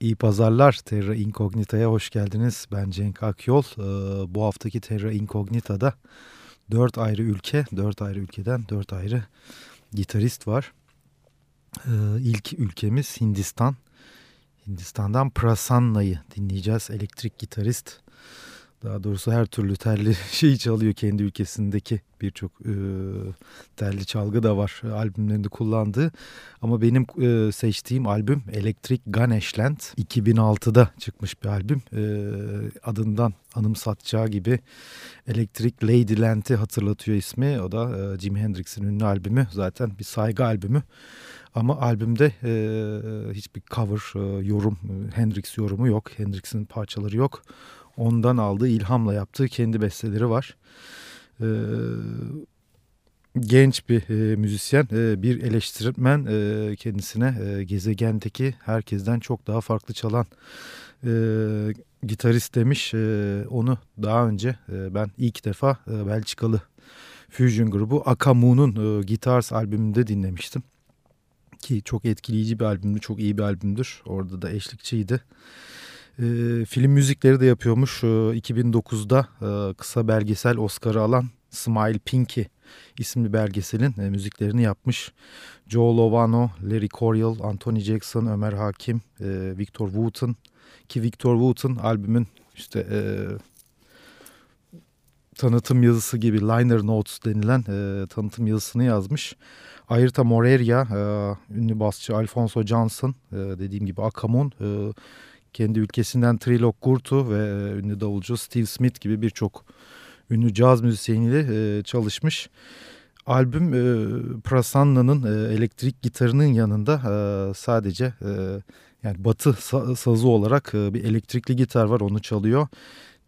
İyi pazarlar Terra Incognita'ya hoş geldiniz. Ben Cenk Akyol. Ee, bu haftaki Terra Incognita'da dört ayrı ülke, dört ayrı ülkeden dört ayrı gitarist var. Ee, ilk ülkemiz Hindistan. Hindistan'dan Prasanna'yı dinleyeceğiz. Elektrik gitarist. Daha doğrusu her türlü telli şeyi çalıyor kendi ülkesindeki birçok e, telli çalgı da var albümlerinde kullandığı. Ama benim e, seçtiğim albüm Electric Ganeshland 2006'da çıkmış bir albüm. E, adından anımsatacağı gibi Electric Ladyland'i hatırlatıyor ismi. O da e, Jimi Hendrix'in ünlü albümü zaten bir saygı albümü. Ama albümde e, hiçbir cover, e, yorum, Hendrix yorumu yok. Hendrix'in parçaları yok ondan aldığı ilhamla yaptığı kendi besteleri var. Ee, genç bir e, müzisyen, e, bir eleştirmen e, kendisine gezegendeki herkesten çok daha farklı çalan gitarist demiş. Onu daha önce ben ilk defa Belçikalı Fusion grubu Akamu'nun e, Guitars albümünde dinlemiştim. Ki çok etkileyici bir albümdü, çok iyi bir albümdür. Orada da eşlikçiydi. Film müzikleri de yapıyormuş. E, 2009'da e, kısa belgesel Oscar'ı alan Smile Pinky isimli belgeselin e, müziklerini yapmış. Joe Lovano, Larry Coryell, Anthony Jackson, Ömer Hakim, e, Victor Wooten ki Victor Wooten albümün işte e, tanıtım yazısı gibi liner notes denilen e, tanıtım yazısını yazmış. Ayrıca Moreira, e, ünlü basçı Alfonso Johnson, e, dediğim gibi Akamon, e, kendi ülkesinden Trilok Gurtu ve e, ünlü davulcu Steve Smith gibi birçok ünlü caz müzisyeniyle e, çalışmış. Albüm e, Prasanna'nın elektrik gitarının yanında sadece yani batı sa sazı olarak bir elektrikli gitar var onu çalıyor.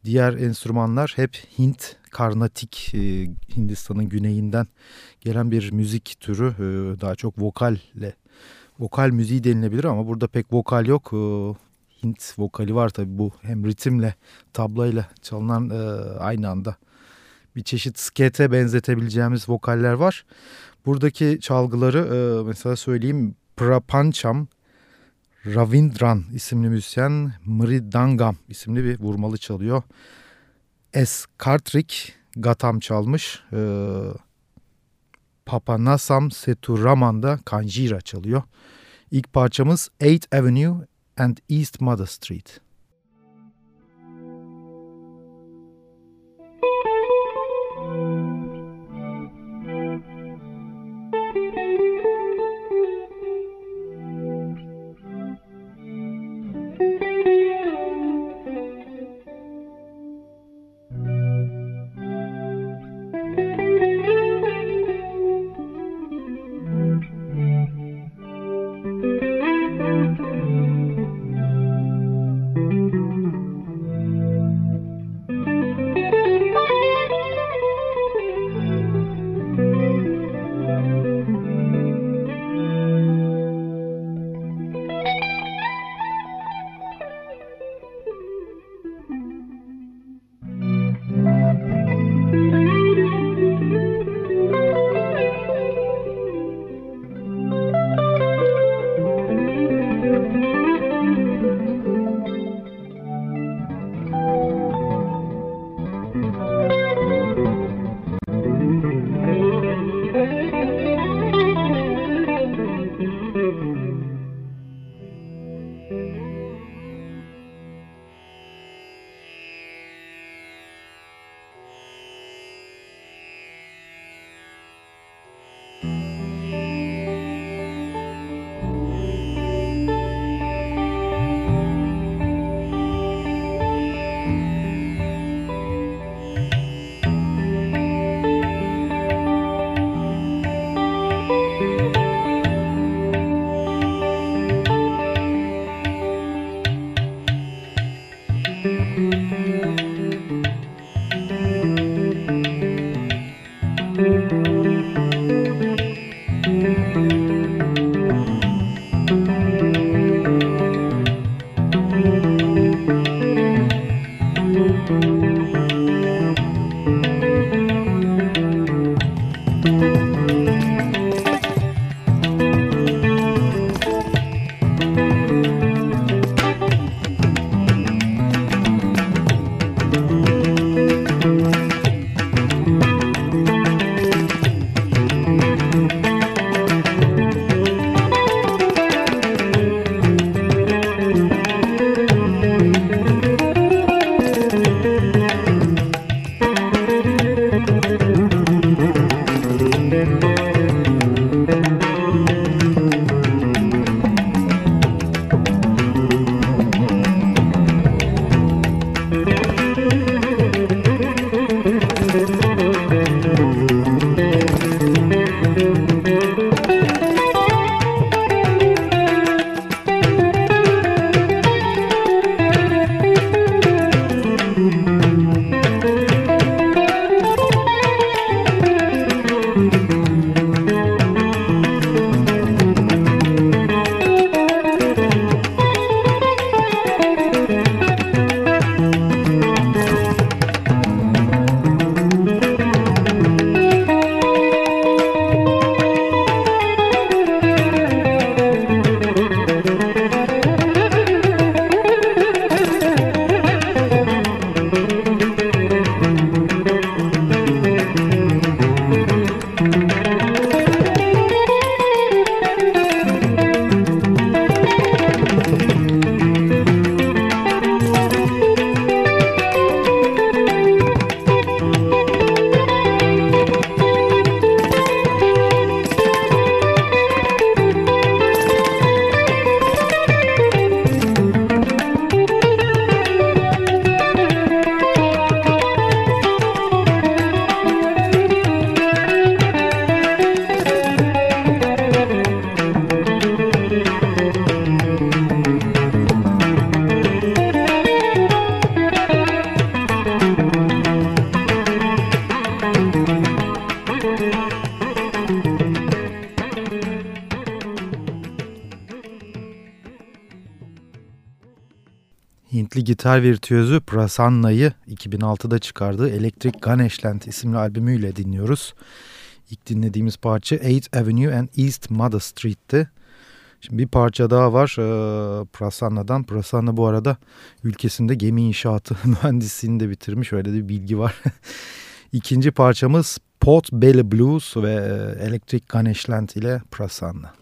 Diğer enstrümanlar hep Hint, Karnatik, Hindistan'ın güneyinden gelen bir müzik türü. Daha çok vokalle, vokal müziği denilebilir ama burada pek vokal yok. Hint vokali var tabi bu hem ritimle tablayla çalınan e, aynı anda bir çeşit skete benzetebileceğimiz vokaller var. Buradaki çalgıları e, mesela söyleyeyim Prapancham Ravindran isimli müzisyen Mridangam isimli bir vurmalı çalıyor. S. Kartrik Gatam çalmış. E, Papanasam Seturaman da Kanjira çalıyor. İlk parçamız 8 Avenue and East Mother Street. Gitar virtüözü Prasanna'yı 2006'da çıkardığı Electric Ganeshland isimli albümüyle dinliyoruz. İlk dinlediğimiz parça 8th Avenue and East Mother Street'ti. Şimdi bir parça daha var e, Prasanna'dan. Prasanna bu arada ülkesinde gemi inşaatı mühendisliğini de bitirmiş. Öyle de bir bilgi var. İkinci parçamız Pot Belly Blues ve Electric Ganeshland ile Prasanna.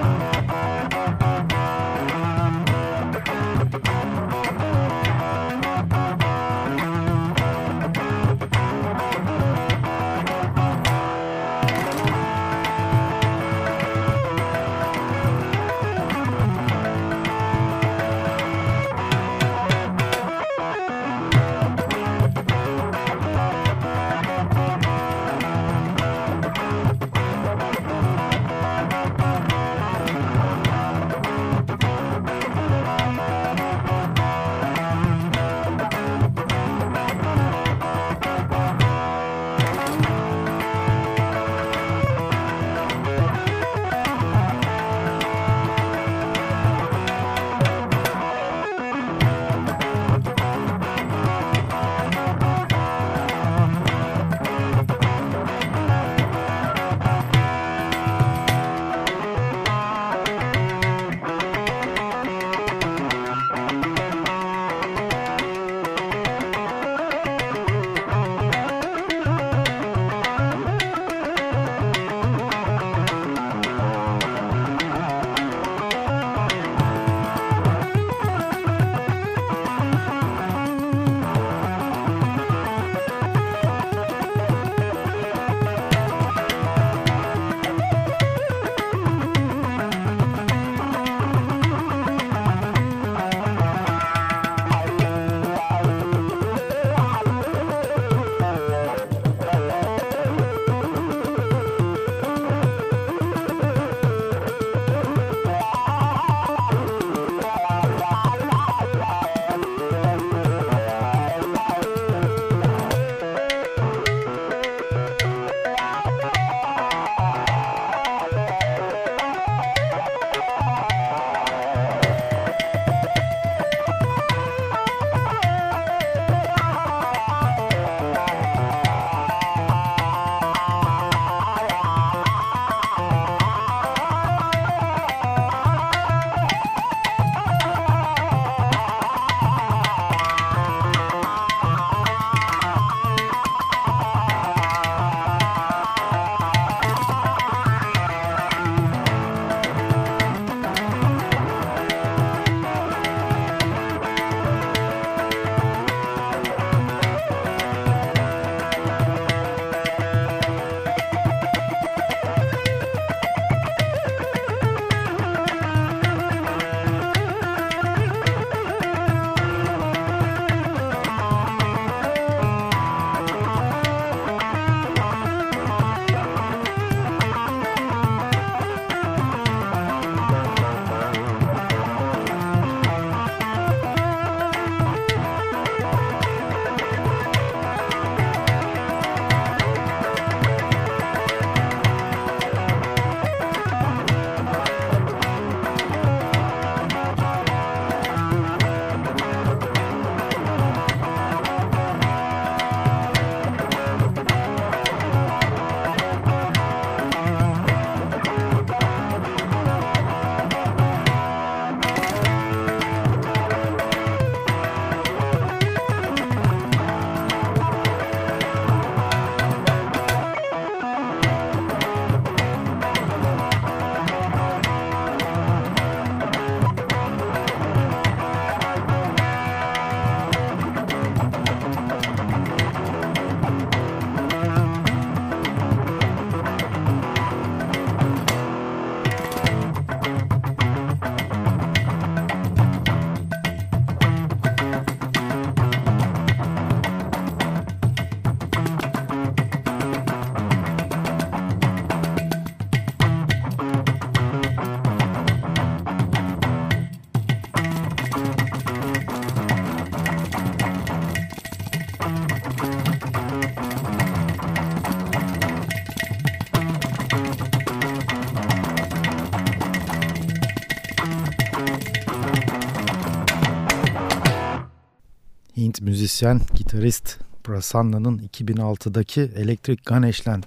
Hint müzisyen, gitarist Prasanna'nın 2006'daki Electric Ganeshland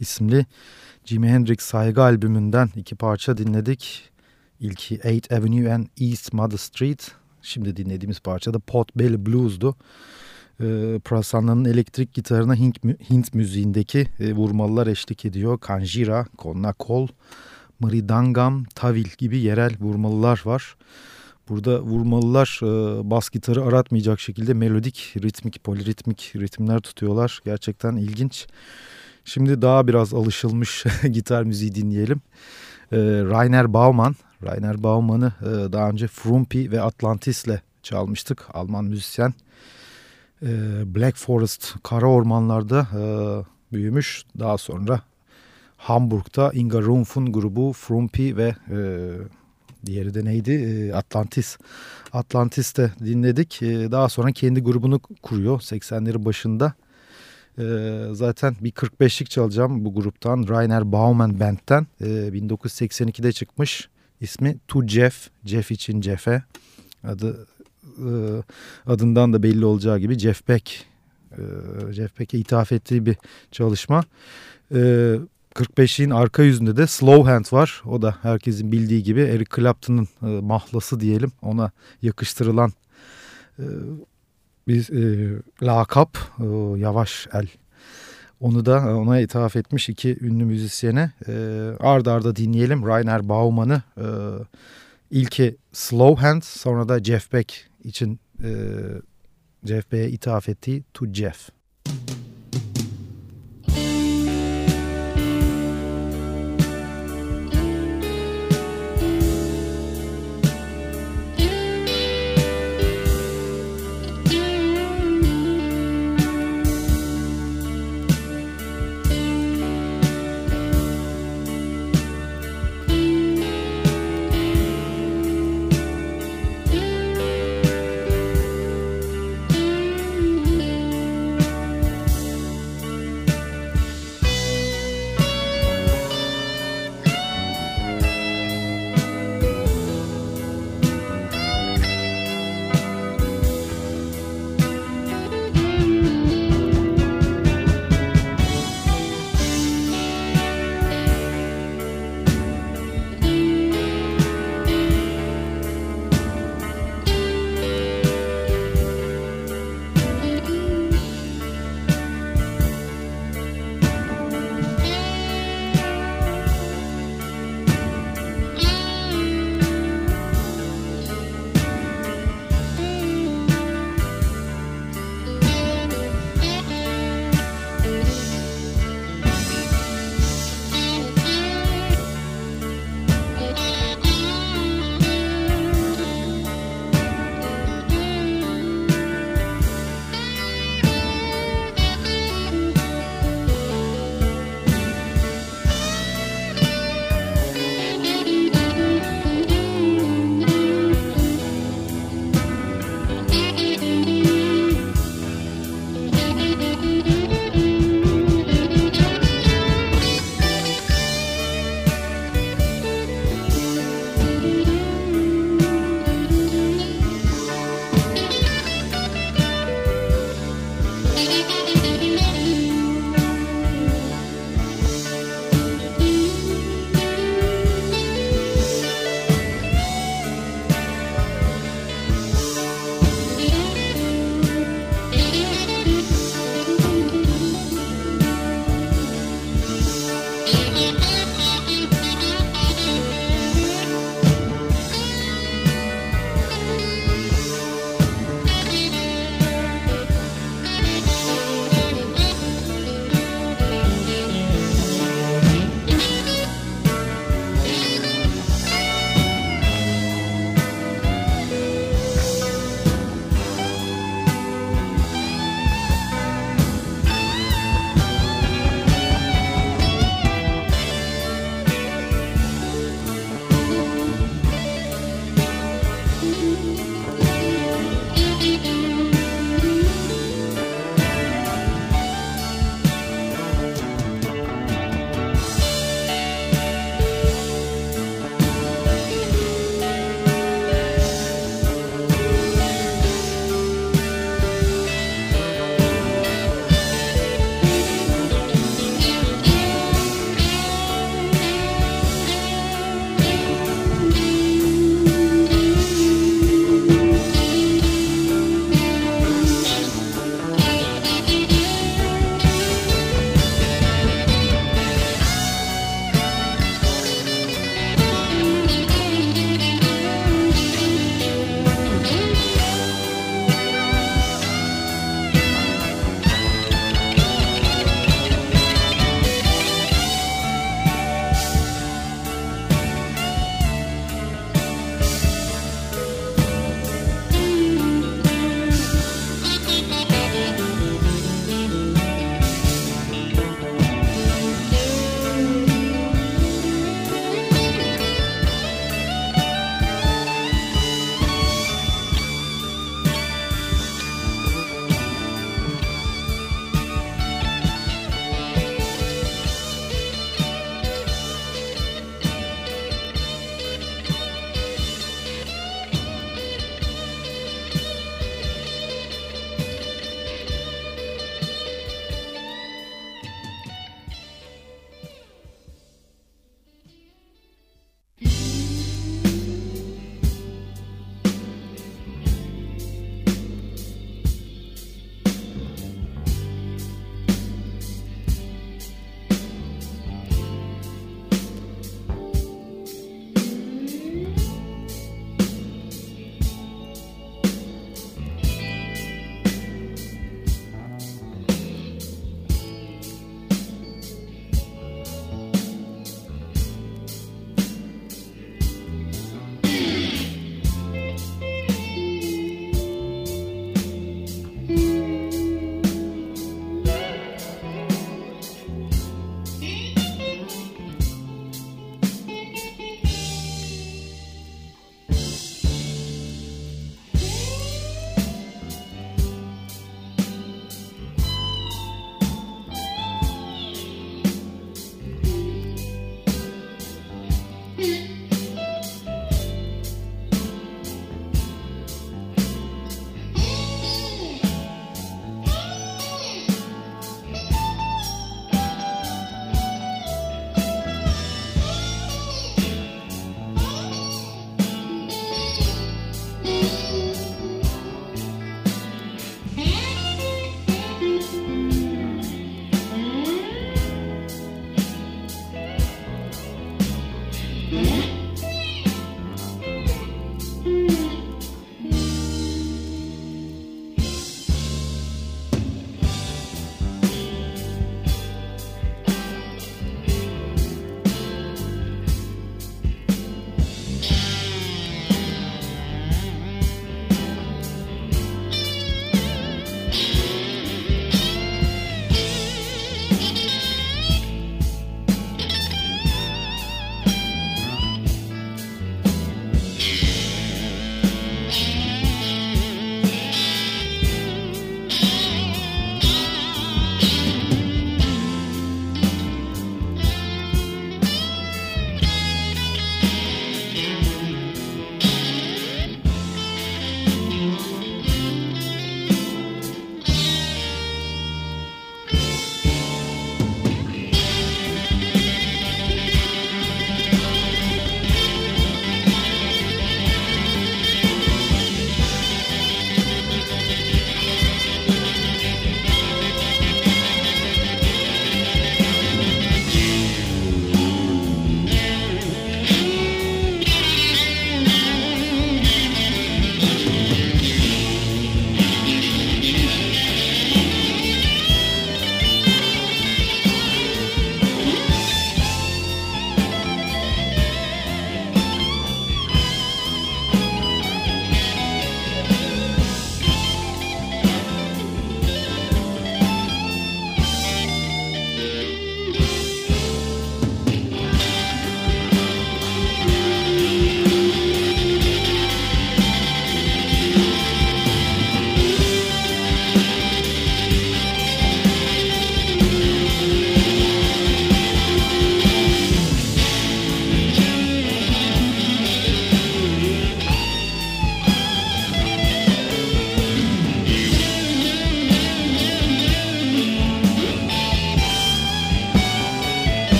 isimli Jimi Hendrix saygı albümünden iki parça dinledik. İlki 8th Avenue and East Mother Street. Şimdi dinlediğimiz parça da Pot Belly Blues'du. Ee, Prasanna'nın elektrik gitarına Hint, Hint müziğindeki e, vurmalılar eşlik ediyor. Kanjira, Konnakol, Mridangam, Tavil gibi yerel vurmalılar var. Burada vurmalılar e, bas gitarı aratmayacak şekilde melodik, ritmik, poliritmik ritimler tutuyorlar. Gerçekten ilginç. Şimdi daha biraz alışılmış gitar müziği dinleyelim. E, Rainer Baumann, Rainer Baumann'ı e, daha önce Frumpi ve Atlantis'le çalmıştık. Alman müzisyen. Black Forest, kara ormanlarda büyümüş. Daha sonra Hamburg'da Inga Rumpf'un grubu Frumpi ve e, diğeri de neydi? E, Atlantis. Atlantis'te dinledik. E, daha sonra kendi grubunu kuruyor 80'lerin başında. E, zaten bir 45'lik çalacağım bu gruptan. Rainer Baumann Band'den. E, 1982'de çıkmış. İsmi To Jeff. Jeff için Jeff'e. Adı e, adından da belli olacağı gibi Jeff Beck. Jeff Beck'e ithaf ettiği bir çalışma. E, 45'in arka yüzünde de Slow Hand var. O da herkesin bildiği gibi Eric Clapton'ın e, mahlası diyelim. Ona yakıştırılan e, bir e, lakap e, Yavaş El. Onu da ona ithaf etmiş iki ünlü müzisyene. E, arda arda dinleyelim Rainer Baumann'ı. E, ilki Slow Hand sonra da Jeff Beck için e, Jeff Beck'e ithaf ettiği To Jeff. Müzik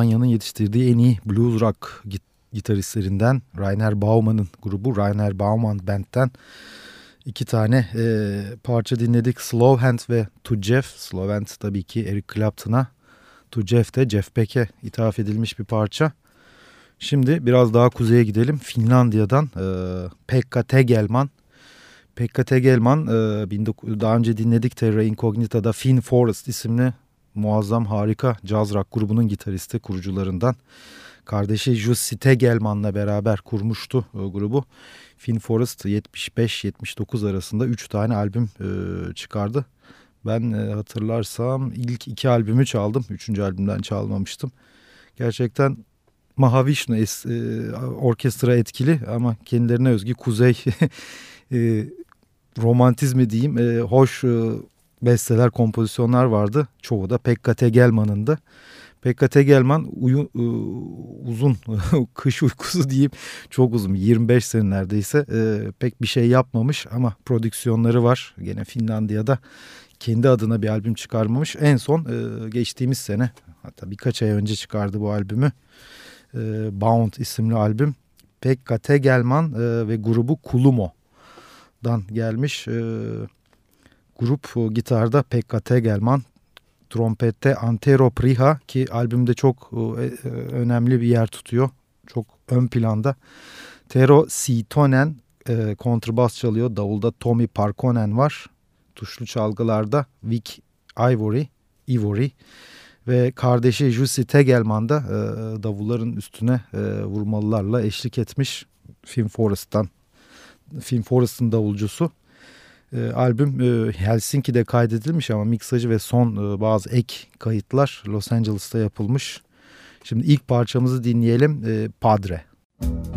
Almanya'nın yetiştirdiği en iyi blues rock git gitaristlerinden Rainer Baumann'ın grubu Rainer Baumann Band'den iki tane e, parça dinledik. Slow Hand ve To Jeff. Slow Hand tabii ki Eric Clapton'a. To Jeff de Jeff Beck'e ithaf edilmiş bir parça. Şimdi biraz daha kuzeye gidelim. Finlandiya'dan e, Pekka Tegelman. Pekka Tegelman e, daha önce dinledik Terra Incognita'da Finn Forest isimli muazzam harika jazz rock grubunun gitaristi kurucularından. Kardeşi Jussi Tegelman'la beraber kurmuştu o grubu. Finn Forest 75-79 arasında 3 tane albüm e, çıkardı. Ben e, hatırlarsam ilk iki albümü çaldım. Üçüncü albümden çalmamıştım. Gerçekten Mahavishnu es, e, orkestra etkili ama kendilerine özgü kuzey e, romantizmi diyeyim e, hoş e, besteler, kompozisyonlar vardı. Çoğu da Pekka Tegelman'ın da. Pekka Tegelman uyu, e, uzun kış uykusu diyeyim çok uzun 25 sene neredeyse pek bir şey yapmamış ama prodüksiyonları var. Gene Finlandiya'da kendi adına bir albüm çıkarmamış. En son geçtiğimiz sene hatta birkaç ay önce çıkardı bu albümü. Bound isimli albüm. Pekka Tegelman ve grubu Kulumo'dan gelmiş. E, grup e, gitarda Pekka Tegelman, trompette Antero Priha ki albümde çok e, e, önemli bir yer tutuyor. Çok ön planda. Tero Sitonen e, kontrbas çalıyor. Davulda Tommy Parkonen var. Tuşlu çalgılarda Vic Ivory, Ivory ve kardeşi Jussi Tegelman da e, davulların üstüne e, vurmalılarla eşlik etmiş. Film Forest'tan. Film Forest'ın davulcusu. E, albüm e, Helsinki'de kaydedilmiş ama miksajı ve son e, bazı ek kayıtlar Los Angeles'ta yapılmış. Şimdi ilk parçamızı dinleyelim. E, Padre. Padre.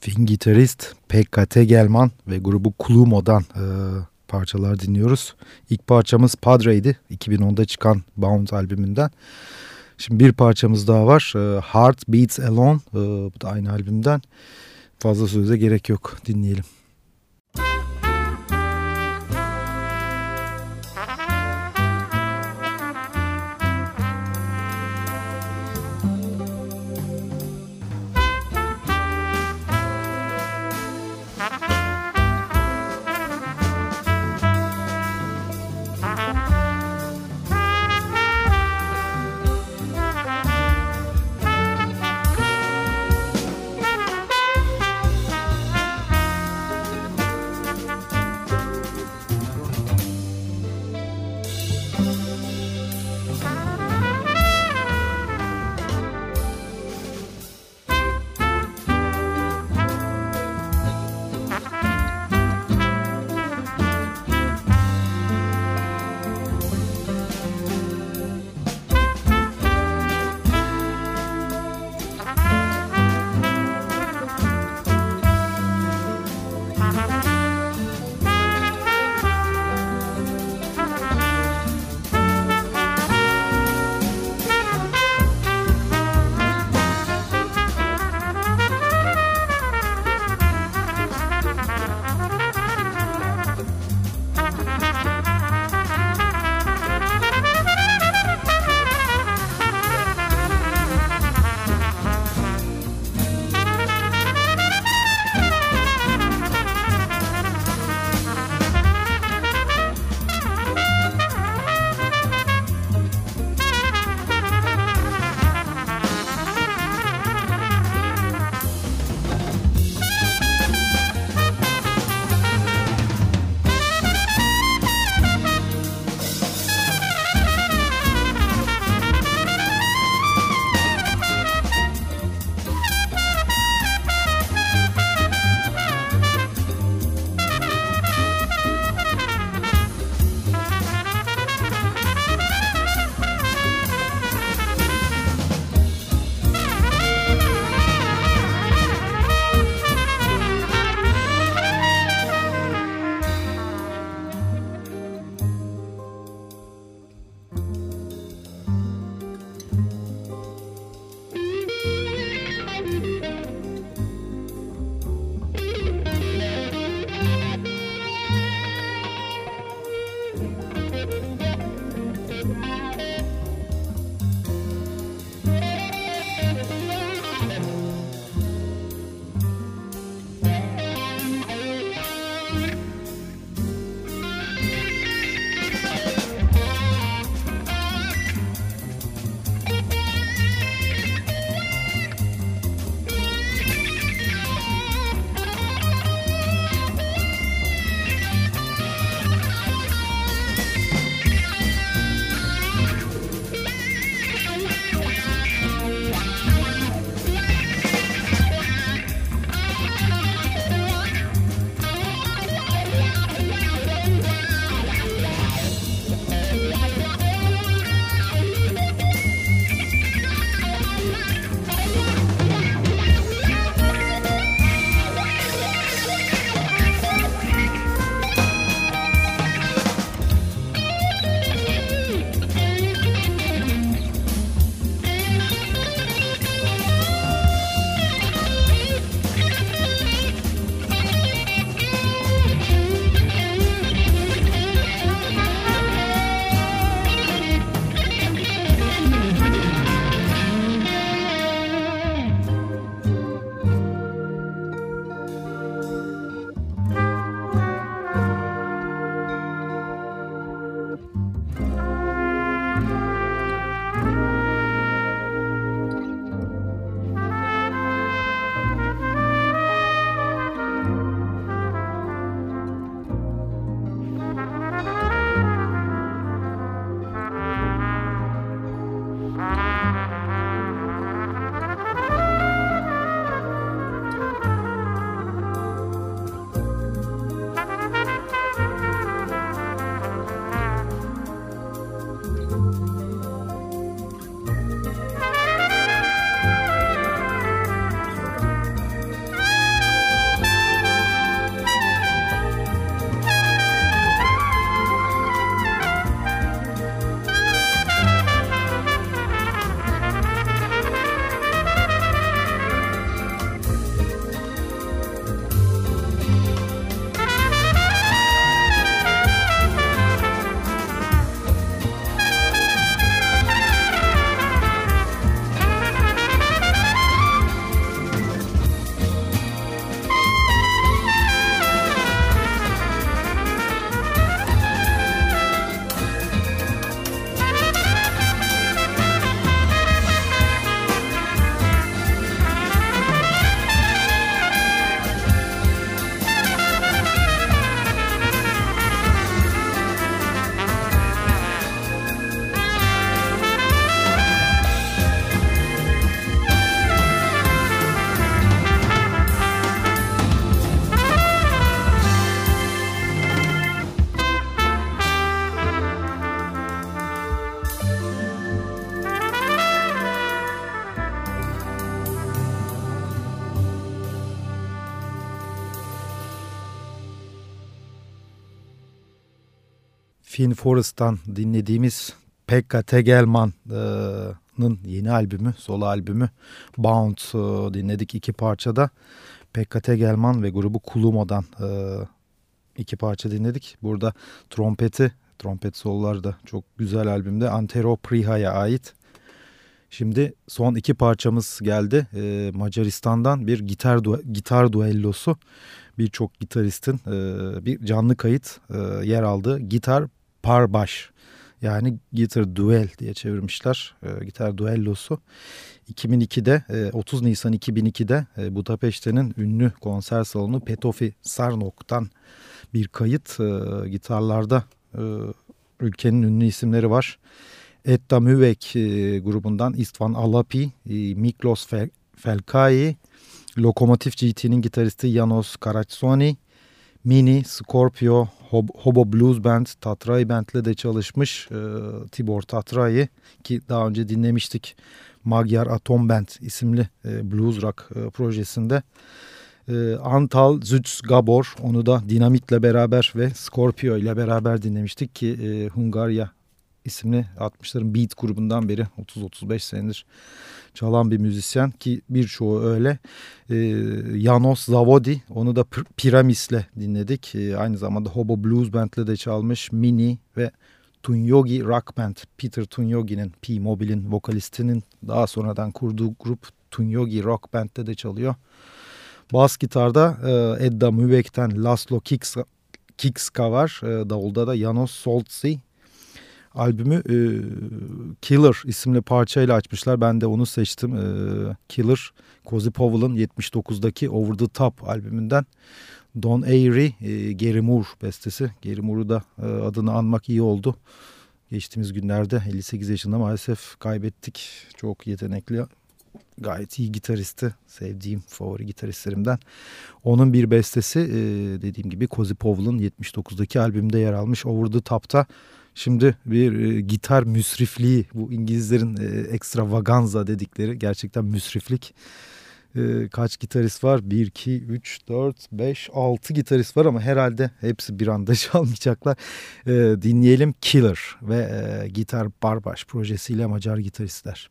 Fin gitarist Pekka Tegelman ve grubu Klumo'dan e, parçalar dinliyoruz. İlk parçamız Padre'ydi 2010'da çıkan Bound albümünden. Şimdi bir parçamız daha var. E, Heart Beats Alone. E, bu da aynı albümden. Fazla söze gerek yok. Dinleyelim. Finn Forrest'tan dinlediğimiz Pekka Tegelman'ın yeni albümü, solo albümü Bound e, dinledik iki parçada. Pekka Tegelman ve grubu Kulumo'dan e, iki parça dinledik. Burada trompeti, trompet sololar da çok güzel albümde. Antero Priha'ya ait. Şimdi son iki parçamız geldi. Ee, Macaristan'dan bir gitar du gitar duellosu. Birçok gitaristin e, bir canlı kayıt e, yer aldığı gitar parbaş yani Guitar Duel diye çevirmişler. E, gitar duellosu. 2002'de e, 30 Nisan 2002'de e, Budapeşte'nin ünlü konser salonu Petofi Sarnok'tan bir kayıt. E, gitarlarda e, ülkenin ünlü isimleri var. Etta Müvek e, grubundan Istvan Alapi, e, Miklos Fel Felkai, Lokomotif GT'nin gitaristi Janos Karacsoni, Mini, Scorpio, Hob Hobo Blues Band, Tatray Band'le de çalışmış e, Tibor Tatray ki daha önce dinlemiştik Magyar Atom Band isimli e, blues rock e, projesinde. E, Antal Zütz Gabor onu da Dinamit'le beraber ve Scorpio ile beraber dinlemiştik ki e, Hungarya isimli 60'ların beat grubundan beri 30-35 senedir çalan bir müzisyen ki birçoğu öyle. Ee, Janos Zavodi onu da Piramis'le dinledik. Ee, aynı zamanda Hobo Blues Band'le de çalmış Mini ve Tunyogi Rock Band. Peter Tunyogi'nin P-Mobile'in vokalistinin daha sonradan kurduğu grup Tunyogi Rock Band'de de çalıyor. Bas gitarda e, Edda Müvek'ten Laszlo Kikska, Kikska var. E, davulda da Janos Soltsi albümü e, Killer isimli parçayla açmışlar. Ben de onu seçtim. E, Killer, Cozy Powell'ın 79'daki Over the Top albümünden. Don Airy, e, Gary Moore bestesi. Gary Moore'u da e, adını anmak iyi oldu. Geçtiğimiz günlerde 58 yaşında maalesef kaybettik. Çok yetenekli, gayet iyi gitaristi. Sevdiğim favori gitaristlerimden. Onun bir bestesi e, dediğim gibi Cozy Powell'ın 79'daki albümde yer almış Over the Top'ta. Şimdi bir e, gitar müsrifliği bu İngilizlerin e, extravaganza dedikleri gerçekten müsriflik. E, kaç gitarist var? 1, 2, 3, 4, 5, 6 gitarist var ama herhalde hepsi bir anda çalmayacaklar. E, dinleyelim Killer ve e, Gitar Barbaş projesiyle Macar gitaristler.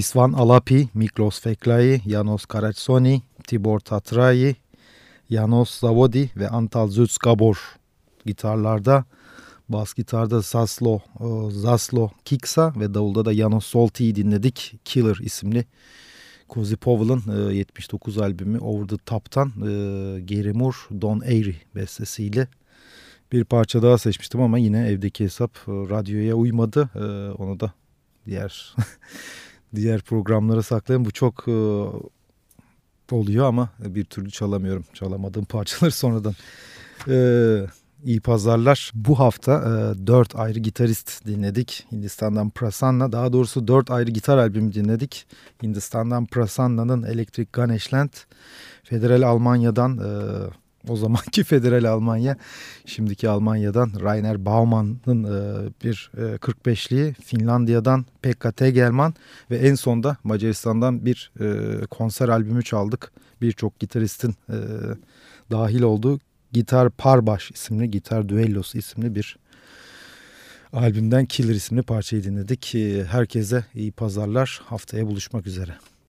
İsvan Alapi, Miklos Feklai, Janos Karacsoni, Tibor Tatrai, Janos Zavodi ve Antal Zutskabor gitarlarda. Bas gitarda Zaslo, e, Zaslo Kiksa ve davulda da Janos Solti'yi dinledik. Killer isimli Cozy Powell'ın 79 e, albümü Over the Top'tan e, Gary Moore, Don Airy bestesiyle bir parça daha seçmiştim ama yine evdeki hesap radyoya uymadı. Onu da diğer diğer programlara saklayayım. Bu çok oluyor ama bir türlü çalamıyorum. Çalamadığım parçaları sonradan. Ee, iyi pazarlar. Bu hafta e, 4 ayrı gitarist dinledik. Hindistan'dan Prasanna. Daha doğrusu 4 ayrı gitar albümü dinledik. Hindistan'dan Prasanna'nın Electric Ganeshland. Federal Almanya'dan e, o zamanki Federal Almanya, şimdiki Almanya'dan Rainer Baumann'ın e, bir e, 45'liği, Finlandiya'dan Pekka Tegelman ve en sonda Macaristan'dan bir e, konser albümü çaldık. Birçok gitaristin e, dahil olduğu Gitar Parbaş isimli, Gitar Düellosu isimli bir albümden Killer isimli parçayı dinledik. Herkese iyi pazarlar. Haftaya buluşmak üzere.